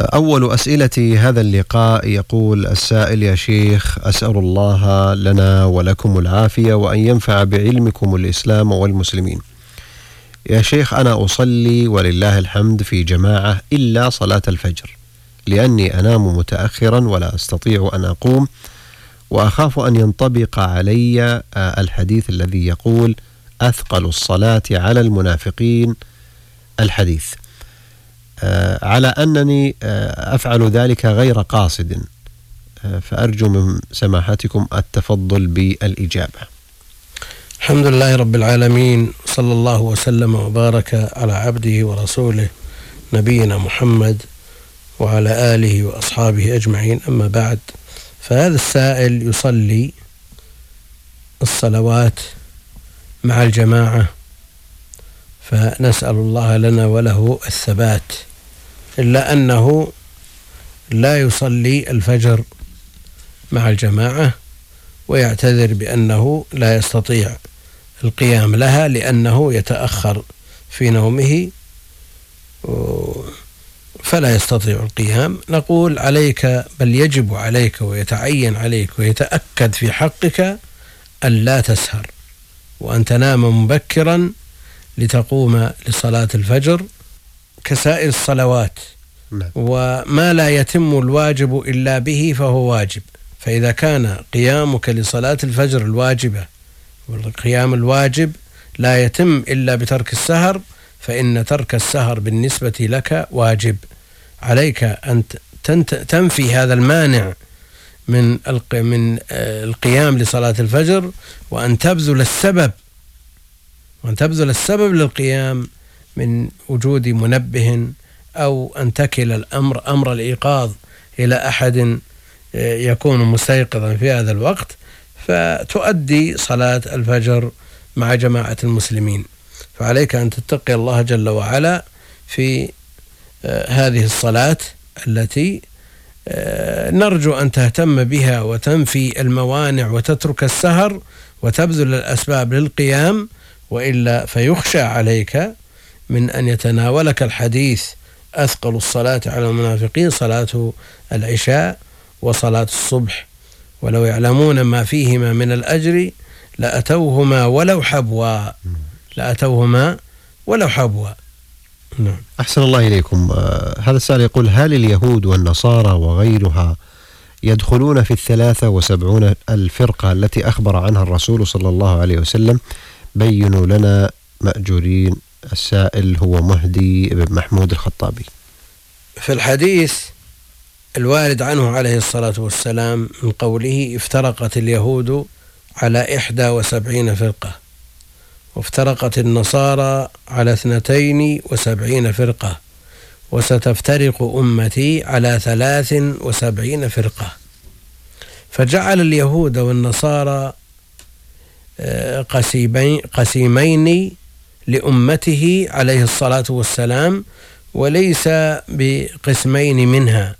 أول أسئلة هذا اللقاء يقول السائل يا شيخ أسأل الله لنا ولكم العافية وأن ينفع بعلمكم الإسلام والمسلمين. يا شيخ أنا أصلي ولله الحمد في جماعة إلا صلاة الفجر لأني أنام متأخرا ولا أستطيع أن أقوم وأخاف أن ينطبق علي الحديث الذي يقول أثقل الصلاة على المنافقين الحديث. آه، على أنني آه، أفعل ذلك غير قاصد. آه، فأرجو من سماحتكم التفضل بالإجابة. الحمد لله رب العالمين صلى الله وسلم وبارك على عبده ورسوله نبينا محمد وعلى آله وأصحابه أجمعين. أما بعد فهذا السائل يصلي الصلوات مع الجماعة فنسأل الله لنا وله الثبات. إلا أنه لا يصلي الفجر مع الجماعة ويعتذر بأنه لا يستطيع القيام لها لأنه يتأخر في نومه فلا يستطيع القيام. نقول عليك بل يجب عليك ويتعين عليك ويتأكد في حقك أن لا تسهر وأن تنام مبكرا لتقوم لصلاة الفجر كسائر الصلوات. نعم. وما لا يتم الواجب إلا به فهو واجب. فإذا كان قيامك لصلاة الفجر الواجبة والقيام الواجب لا يتم إلا بترك السهر فإن ترك السهر بالنسبة لك واجب. عليك أن تنفي هذا المانع من من آه، القيام لصلاة الفجر وأن تبذل السبب وأن تبذل السبب للقيام من وجود منبه أو أن تكل الأمر أمر الإيقاظ إلى أحد آه، يكون مستيقظا في هذا الوقت فتؤدي صلاة الفجر مع جماعة المسلمين. فعليك أن تتقي الله جل وعلا في آه، هذه الصلاة التي آه، نرجو أن تهتم بها وتنفي الموانع وتترك السهر وتبذل الأسباب للقيام وإلا فيخشى عليك من أن يتناولك الحديث أثقل الصلاة على المنافقين صلاة العشاء وصلاة الصبح. ولو يعلمون ما فيهما من الأجر لأتوهما ولو حبوا. لأتوهما ولو حبوا. نعم. أحسن الله إليكم. آه هذا السؤال يقول هل اليهود والنصارى وغيرها يدخلون في الثلاثة وسبعون الفرقة التي أخبر عنها الرسول صلى الله عليه وسلم؟ بينوا لنا مأجورين. السائل هو مهدي بن محمود الخطابي. في الحديث الوارد عنه عليه الصلاة والسلام من قوله افترقت اليهود على إحدى وسبعين فرقة وافترقت النصارى على اثنتين وسبعين فرقة وستفترق أمتي على ثلاث وسبعين فرقة. فجعل اليهود والنصارى آه، قسيمين, قسيمين لأمته عليه الصلاة والسلام وليس بقسمين منها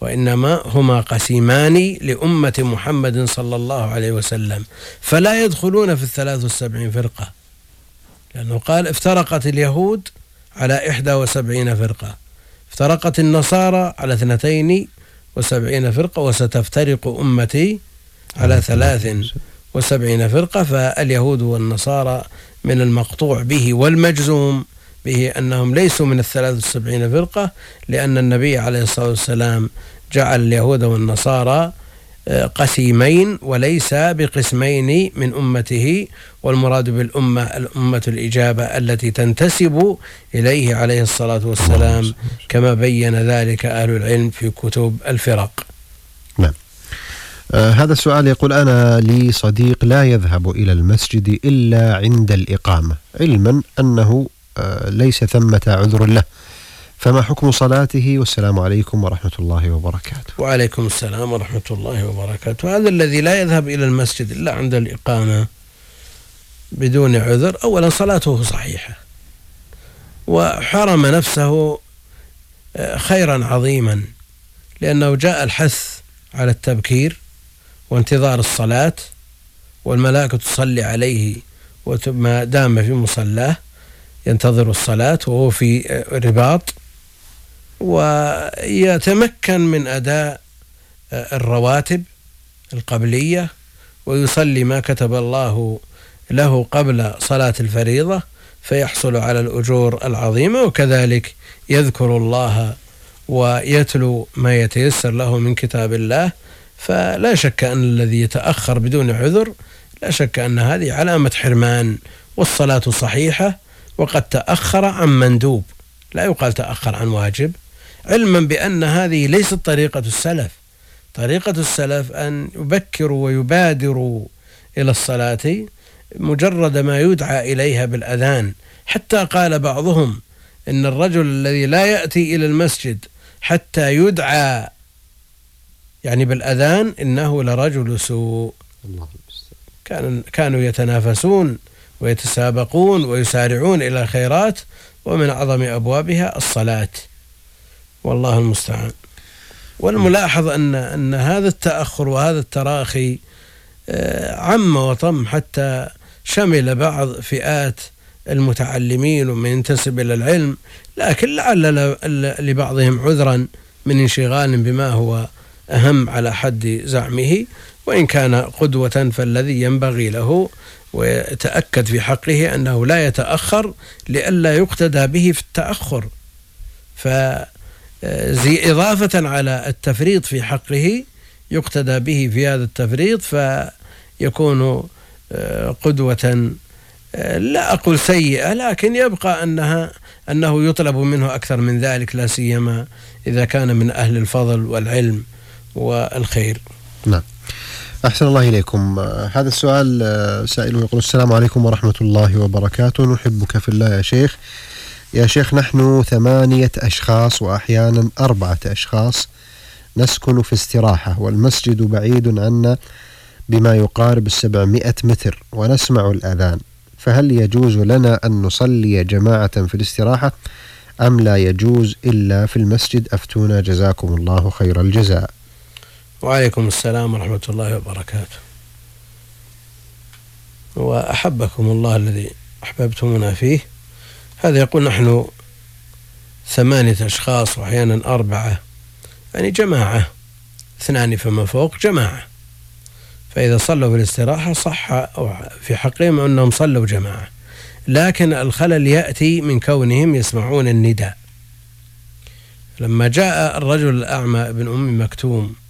وإنما هما قسيمان لأمة محمد صلى الله عليه وسلم. فلا يدخلون في الثلاث والسبعين فرقة لأنه قال افترقت اليهود على إحدى وسبعين فرقة افترقت النصارى على اثنتين وسبعين فرقة وستفترق أمتي على ثلاث وسبعين فرقة فاليهود والنصارى من المقطوع به والمجزوم به أنهم ليسوا من الثلاث والسبعين فرقة لأن النبي عليه الصلاة والسلام جعل اليهود والنصارى آه، قسيمين وليس بقسمين من أمته والمراد بالأمة الأمة الإجابة التي تنتسب إليه عليه الصلاة والسلام كما بين ذلك أهل العلم في كتب الفرق. آه هذا السؤال يقول أنا لي صديق لا يذهب إلى المسجد إلا عند الإقامة علما أنه آه ليس ثمة عذر له. فما حكم صلاته؟ والسلام عليكم ورحمة الله وبركاته. وعليكم السلام ورحمة الله وبركاته. هذا الذي لا يذهب إلى المسجد إلا عند الإقامة بدون عذر أولا صلاته صحيحة. وحرم نفسه آه، خيرا عظيما لأنه جاء الحث على التبكير وانتظار الصلاة والملائكة تصلي عليه وما دام في مصلاه ينتظر الصلاة وهو في رباط ويتمكن من أداء الرواتب القبلية ويصلي ما كتب الله له قبل صلاة الفريضة فيحصل على الأجور العظيمة وكذلك يذكر الله ويتلو ما يتيسر له من كتاب الله فلا شك أن الذي يتأخر بدون عذر لا شك أن هذه علامة حرمان والصلاة صحيحة وقد تأخر عن مندوب. لا يقال تأخر عن واجب علما بأن هذه ليست طريقة السلف. طريقة السلف أن يبكروا ويبادروا إلى الصلاة مجرد ما يدعى إليها بالأذان. حتى قال بعضهم إن الرجل الذي لا يأتي إلى المسجد حتى يدعى يعني بالأذان إنه لرجل سوء. الله كان كانوا يتنافسون ويتسابقون ويسارعون إلى الخيرات ومن أعظم أبوابها الصلاة. والله المستعان. والملاحظ أن أن هذا التأخر وهذا التراخي آه، عم وطم حتى شمل بعض فئات المتعلمين ومن ينتسب إلى العلم لكن لعل لبعضهم عذرا من انشغال بما هو أهم على حد زعمه وإن كان قدوة فالذي ينبغي له ويتأكد في حقه أنه لا يتأخر لئلا يقتدى به في التأخر. زي إضافة على التفريط في حقه يقتدى به في هذا التفريط فيكون آه، قدوة آه، لا أقول سيئة لكن يبقى أنها أنه يطلب منه أكثر من ذلك لا سيما إذا كان من أهل الفضل والعلم. والخير. نعم. أحسن الله إليكم. هذا السؤال سائله يقول السلام عليكم ورحمة الله وبركاته. نحبك في الله يا شيخ. يا شيخ نحن ثمانية أشخاص وأحيانا أربعة أشخاص نسكن في استراحة والمسجد بعيد عنا بما يقارب السبعمائة متر ونسمع الأذان. فهل يجوز لنا أن نصلي جماعة في الاستراحة؟ أم لا يجوز إلا في المسجد؟ أفتونا. جزاكم الله خير الجزاء. وعليكم السلام ورحمة الله وبركاته. وأحبكم الله الذي أحببتمونا فيه. هذا يقول نحن ثمانية أشخاص وأحيانا أربعة. يعني جماعة. اثنان فما فوق جماعة. فإذا صلوا في الاستراحة صح في حقهم أنهم صلوا جماعة. لكن الخلل يأتي من كونهم يسمعون النداء. لما جاء الرجل الأعمى ابن أم مكتوم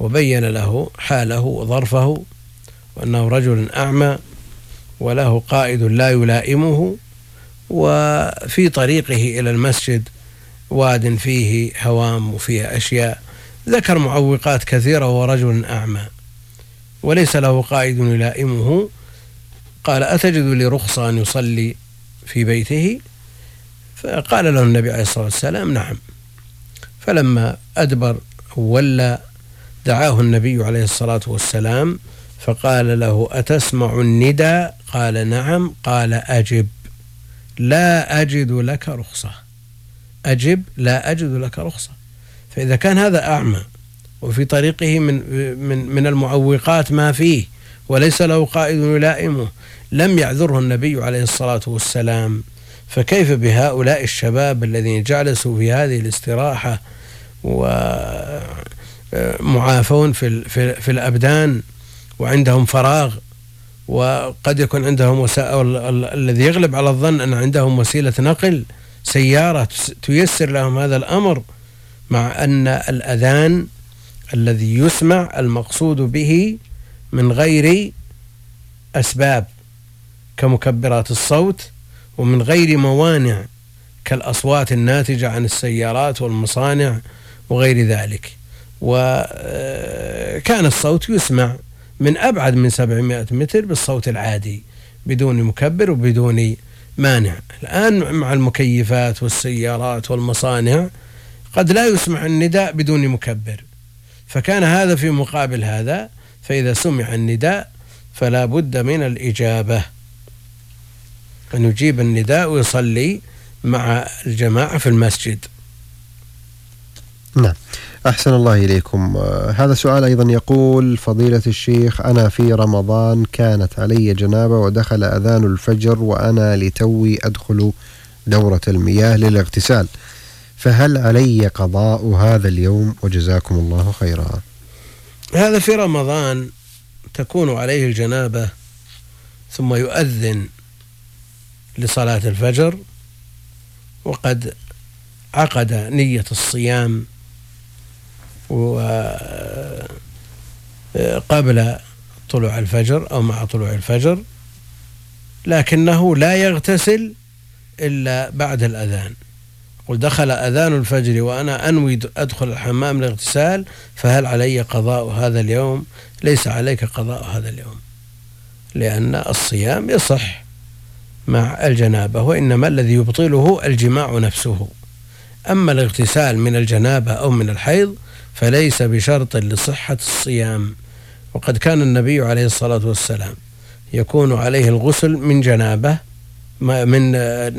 وبين له حاله وظرفه وأنه رجل أعمى وله قائد لا يلائمه وفي طريقه إلى المسجد واد فيه هوام وفيه أشياء. ذكر معوقات كثيرة وهو رجل أعمى وليس له قائد يلائمه. قال أتجد لي رخصة أن يصلي في بيته؟ فقال له النبي عليه الصلاة والسلام نعم. فلما أدبر ولى دعاه النبي عليه الصلاة والسلام فقال له أتسمع الندى قال نعم. قال أجب. لا أجد لك رخصة. أجب؟ لا أجد لك رخصة. فإذا كان هذا أعمى وفي طريقه من من من المعوقات ما فيه وليس له قائد يلائمه لم يعذره النبي عليه الصلاة والسلام. فكيف بهؤلاء الشباب الذين جلسوا في هذه الاستراحة؟ ومعافون في في الأبدان وعندهم فراغ وقد يكون عندهم وسائل الذي يغلب على الظن أن عندهم وسيلة نقل سيارة تيسر لهم هذا الأمر مع أن الأذان الذي يسمع المقصود به من غير أسباب كمكبرات الصوت ومن غير موانع كالأصوات الناتجة عن السيارات والمصانع وغير ذلك. وكان الصوت يسمع من أبعد من 700 متر بالصوت العادي بدون مكبر وبدون مانع. الآن مع المكيفات والسيارات والمصانع قد لا يسمع النداء بدون مكبر. فكان هذا في مقابل هذا فإذا سمع النداء فلا بد من الإجابة. أن يجيب النداء ويصلي مع الجماعة في المسجد. نعم. أحسن الله إليكم. آه، هذا سؤال أيضا يقول فضيلة الشيخ أنا في رمضان كانت علي جنابة ودخل أذان الفجر وأنا لتوي أدخل دورة المياه للاغتسال. فهل علي قضاء هذا اليوم وجزاكم الله خيرا؟ هذا في رمضان تكون عليه الجنابة ثم يؤذن لصلاة الفجر وقد عقد نية الصيام قبل طلوع الفجر أو مع طلوع الفجر لكنه لا يغتسل إلا بعد الأذان. قل دخل أذان الفجر وأنا أنوي أدخل الحمام للاغتسال فهل علي قضاء هذا اليوم؟ ليس عليك قضاء هذا اليوم لأن الصيام يصح مع الجنابة وإنما الذي يبطله الجماع نفسه. أما الاغتسال من الجنابة أو من الحيض فليس بشرط لصحة الصيام. وقد كان النبي عليه الصلاة والسلام يكون عليه الغسل من جنابة من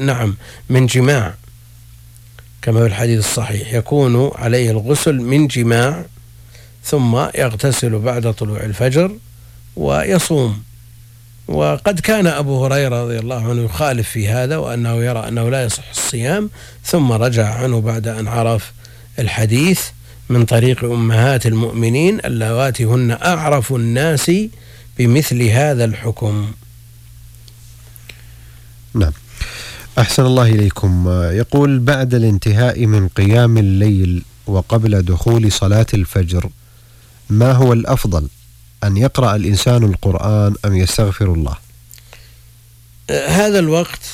نعم من جماع. كما في الحديث الصحيح يكون عليه الغسل من جماع ثم يغتسل بعد طلوع الفجر ويصوم. وقد كان أبو هريرة رضي الله عنه يخالف في هذا وأنه يرى أنه لا يصح الصيام ثم رجع عنه بعد أن عرف الحديث. من طريق أمهات المؤمنين اللواتي هن أعرف الناس بمثل هذا الحكم. نعم. أحسن الله إليكم. يقول بعد الانتهاء من قيام الليل وقبل دخول صلاة الفجر ما هو الأفضل أن يقرأ الإنسان القرآن أم يستغفر الله؟ هذا الوقت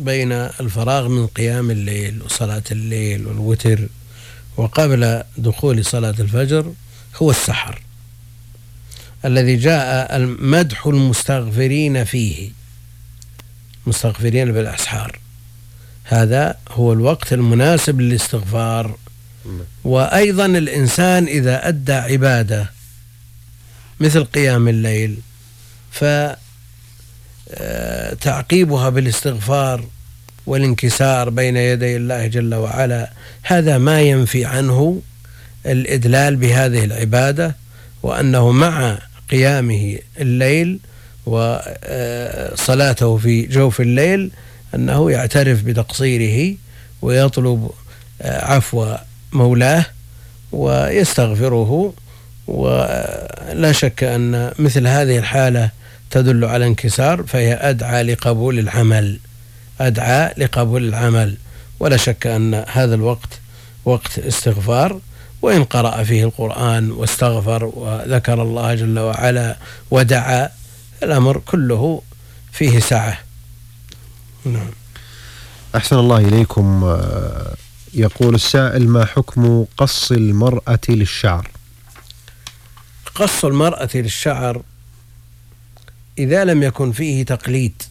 بين الفراغ من قيام الليل وصلاة الليل والوتر وقبل دخول صلاة الفجر هو السحر الذي جاء مدح المستغفرين فيه. مستغفرين بالأسحار. هذا هو الوقت المناسب للاستغفار. وأيضا الإنسان إذا أدى عبادة مثل قيام الليل فتعقيبها بالاستغفار والانكسار بين يدي الله جل وعلا. هذا ما ينفي عنه الإدلال بهذه العبادة وأنه مع قيامه الليل وصلاته في جوف الليل أنه يعترف بتقصيره ويطلب عفو مولاه ويستغفره. ولا شك أن مثل هذه الحالة تدل على انكسار فهي أدعى لقبول العمل. أدعى لقبول العمل. ولا شك أن هذا الوقت وقت استغفار وإن قرأ فيه القرآن واستغفر وذكر الله جل وعلا ودعا الأمر كله فيه سعة. نعم. أحسن الله إليكم. يقول السائل ما حكم قص المرأة للشعر؟ قص المرأة للشعر إذا لم يكن فيه تقليد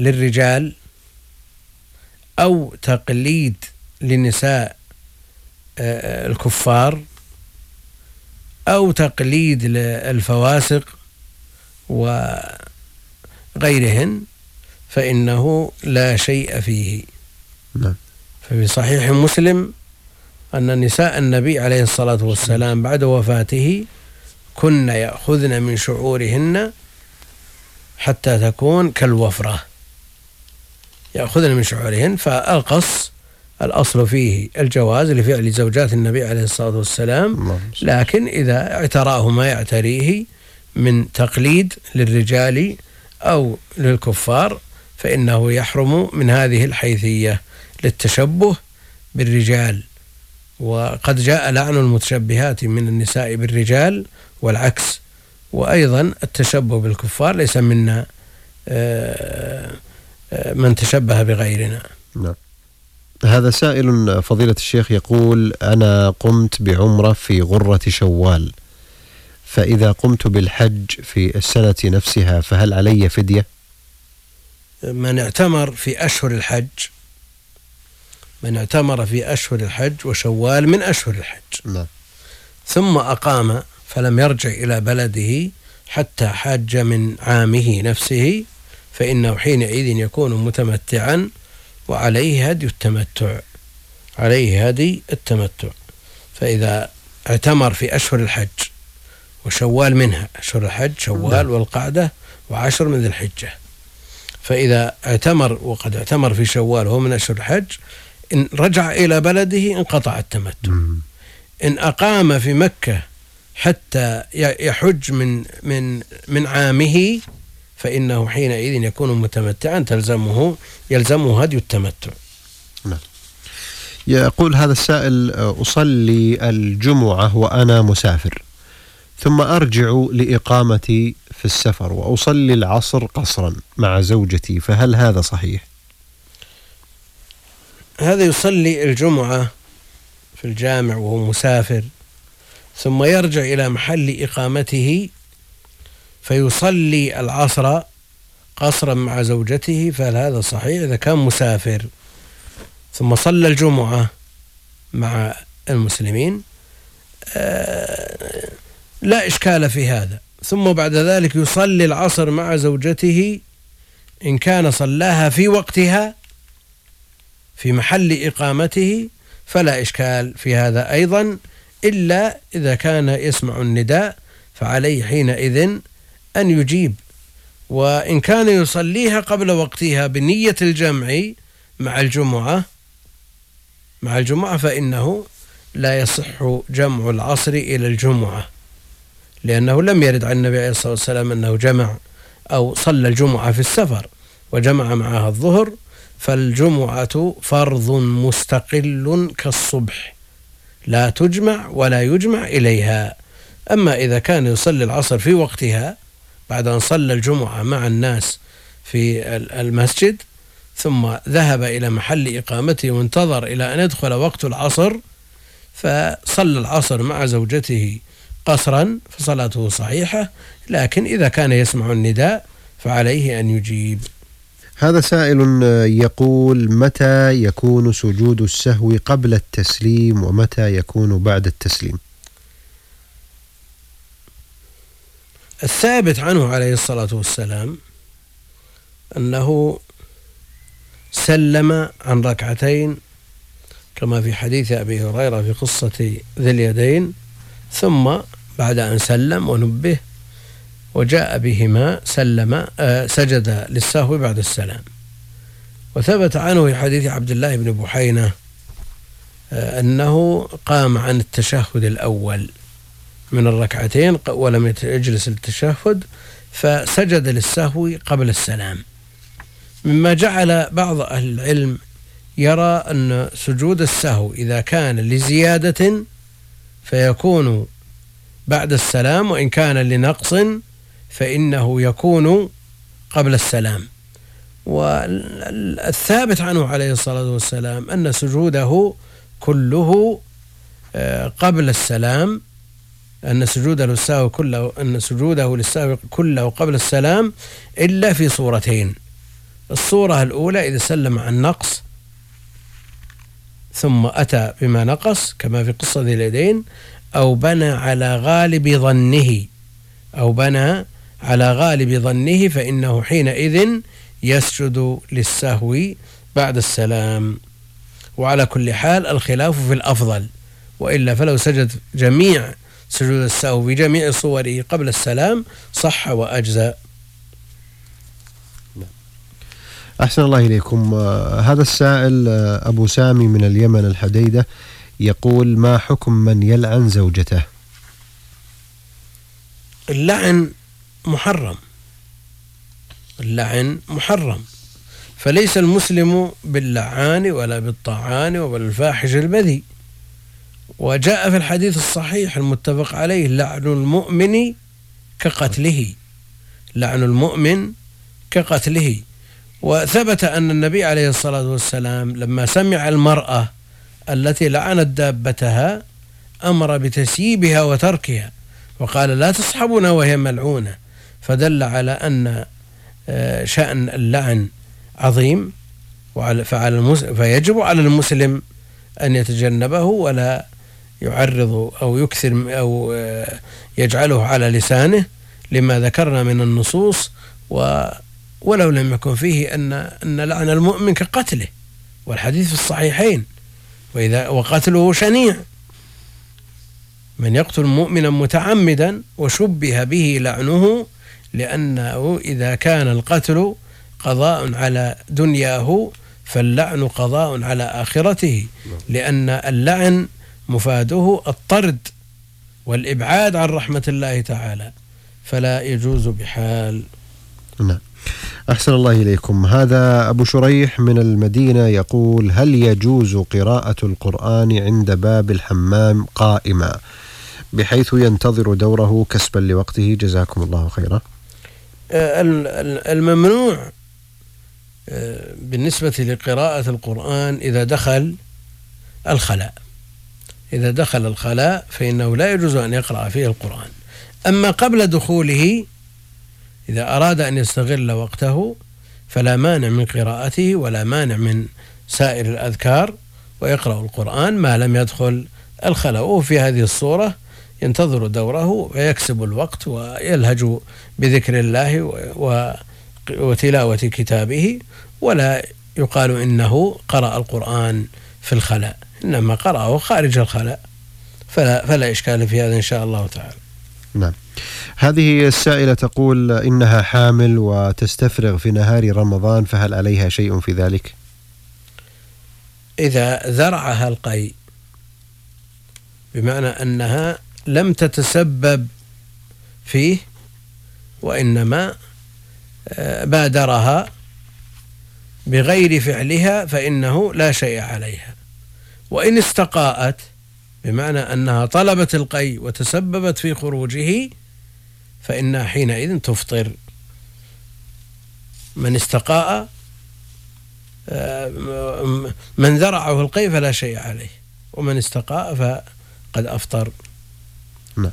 للرجال أو تقليد لنساء آه، الكفار أو تقليد للفواسق وغيرهن فإنه لا شيء فيه نعم. ففي صحيح مسلم أن نساء النبي عليه الصلاة والسلام بعد وفاته كن يأخذن من شعورهن حتى تكون كالوفرة يأخذن من شعورهن فالقص الأصل فيه الجواز لفعل زوجات النبي عليه الصلاة والسلام لكن إذا اعتراه ما يعتريه من تقليد للرجال أو للكفار فإنه يحرم من هذه الحيثية للتشبه بالرجال. وقد جاء لعن المتشبهات من النساء بالرجال والعكس. وأيضا التشبه بالكفار ليس منا آه، من تشبه بغيرنا نعم هذا سائل فضيلة الشيخ يقول أنا قمت بعمرة في غرة شوال فإذا قمت بالحج في السنة نفسها فهل علي فدية؟ من اعتمر في أشهر الحج من اعتمر في أشهر الحج وشوال من أشهر الحج نعم. ثم أقام فلم يرجع إلى بلده حتى حاج من عامه نفسه فإنه حينئذ يكون متمتعا وعليه هدي التمتع عليه هدي التمتع. فإذا اعتمر في أشهر الحج وشوال منها أشهر الحج شوال نعم. والقعدة وعشر من ذي الحجة. فإذا اعتمر وقد اعتمر في شوال وهو من أشهر الحج إن رجع إلى بلده انقطع التمتع. إن أقام في مكة حتى يحج من من من عامه فإنه حينئذ يكون متمتعا تلزمه يلزمه هدي التمتع. نعم. يقول هذا السائل أصلي الجمعة وأنا مسافر ثم أرجع لإقامتي في السفر وأصلي العصر قصرا مع زوجتي فهل هذا صحيح؟ هذا يصلي الجمعة في الجامع وهو مسافر ثم يرجع إلى محل إقامته فيصلي العصر قصرا مع زوجته فهل هذا صحيح؟ إذا كان مسافر ثم صلى الجمعة مع المسلمين آه، لا إشكال في هذا. ثم بعد ذلك يصلي العصر مع زوجته إن كان صلاها في وقتها في محل إقامته فلا إشكال في هذا أيضا إلا إذا كان يسمع النداء فعليه حينئذ أن يجيب. وإن كان يصليها قبل وقتها بنية الجمع مع الجمعة مع الجمعة فإنه لا يصح جمع العصر إلى الجمعة لأنه لم يرد عن النبي عليه الصلاة والسلام أنه جمع أو صلى الجمعة في السفر وجمع معها الظهر فالجمعة فرض مستقل كالصبح لا تجمع ولا يجمع إليها. أما إذا كان يصلي العصر في وقتها بعد أن صلى الجمعة مع الناس في المسجد ثم ذهب إلى محل إقامته وانتظر إلى أن يدخل وقت العصر فصلى العصر مع زوجته قصرا فصلاته صحيحة لكن إذا كان يسمع النداء فعليه أن يجيب. هذا سائل يقول متى يكون سجود السهو قبل التسليم ومتى يكون بعد التسليم؟ الثابت عنه عليه الصلاة والسلام أنه سلم عن ركعتين كما في حديث أبي هريرة في قصة ذي اليدين ثم بعد أن سلم ونبه وجاء بهما سلم آه، سجد للسهو بعد السلام. وثبت عنه في حديث عبد الله بن بحينة آه، أنه قام عن التشهد الأول. من الركعتين ولم يجلس للتشهد فسجد للسهو قبل السلام. مما جعل بعض أهل العلم يرى أن سجود السهو إذا كان لزيادة فيكون بعد السلام وإن كان لنقص فإنه يكون قبل السلام. والثابت عنه عليه الصلاة والسلام أن سجوده كله آه، قبل السلام أن سجوده للسهو كله أن سجوده للسهو كله قبل السلام إلا في صورتين. الصورة الأولى إذا سلم عن نقص ثم أتى بما نقص كما في قصة ذي اليدين أو بنى على غالب ظنه. أو بنى على غالب ظنه فإنه حينئذ يسجد للسهو بعد السلام. وعلى كل حال الخلاف في الأفضل. وإلا فلو سجد جميع سجود السهو في جميع صوره قبل السلام صح وأجزأ أحسن الله إليكم. آه، هذا السائل آه، أبو سامي من اليمن الحديدة يقول ما حكم من يلعن زوجته? اللعن محرم. اللعن محرم. فليس المسلم باللعان ولا بالطعان ولا الفاحش البذيء. وجاء في الحديث الصحيح المتفق عليه لعن المؤمن كقتله. لعن المؤمن كقتله. وثبت أن النبي عليه الصلاة والسلام لما سمع المرأة التي لعنت دابتها أمر بتسييبها وتركها وقال لا تصحبنا وهي ملعونة. فدل على أن آه، شأن اللعن عظيم فعلى فيجب على المسلم أن يتجنبه ولا يعرض أو يكثر أو آه، يجعله على لسانه لما ذكرنا من النصوص و ولو لم يكن فيه أن أن لعن المؤمن كقتله والحديث في الصحيحين وإذا وقتله شنيع. من يقتل مؤمنا متعمدا وشبه به لعنه لأنه إذا كان القتل قضاء على دنياه فاللعن قضاء على آخرته لأن اللعن مفاده الطرد والإبعاد عن رحمة الله تعالى فلا يجوز بحال. نعم. أحسن الله إليكم. هذا أبو شريح من المدينة يقول هل يجوز قراءة القرآن عند باب الحمام قائما بحيث ينتظر دوره كسبا لوقته؟ جزاكم الله خيرا. آه، الممنوع آه، بالنسبة لقراءة القرآن إذا دخل الخلاء. إذا دخل الخلاء فإنه لا يجوز أن يقرأ فيه القرآن. أما قبل دخوله إذا أراد أن يستغل وقته فلا مانع من قراءته ولا مانع من سائر الأذكار ويقرأ القرآن ما لم يدخل الخلاء. وفي هذه الصورة ينتظر دوره ويكسب الوقت ويلهج بذكر الله وتلاوة كتابه ولا يقال إنه قرأ القرآن في الخلاء. إنما قرأه خارج الخلاء. فلا, فلا إشكال في هذا إن شاء الله تعالى. نعم. هذه السائلة تقول إنها حامل وتستفرغ في نهار رمضان فهل عليها شيء في ذلك؟ إذا ذرعها القي بمعنى أنها لم تتسبب فيه وإنما آه، بادرها بغير فعلها فإنه لا شيء عليها. وإن استقاءت بمعنى أنها طلبت القي وتسببت في خروجه فإنها حينئذ تفطر. من استقاء آه، من ذرعه القي فلا شيء عليه ومن استقاء فقد أفطر. نعم.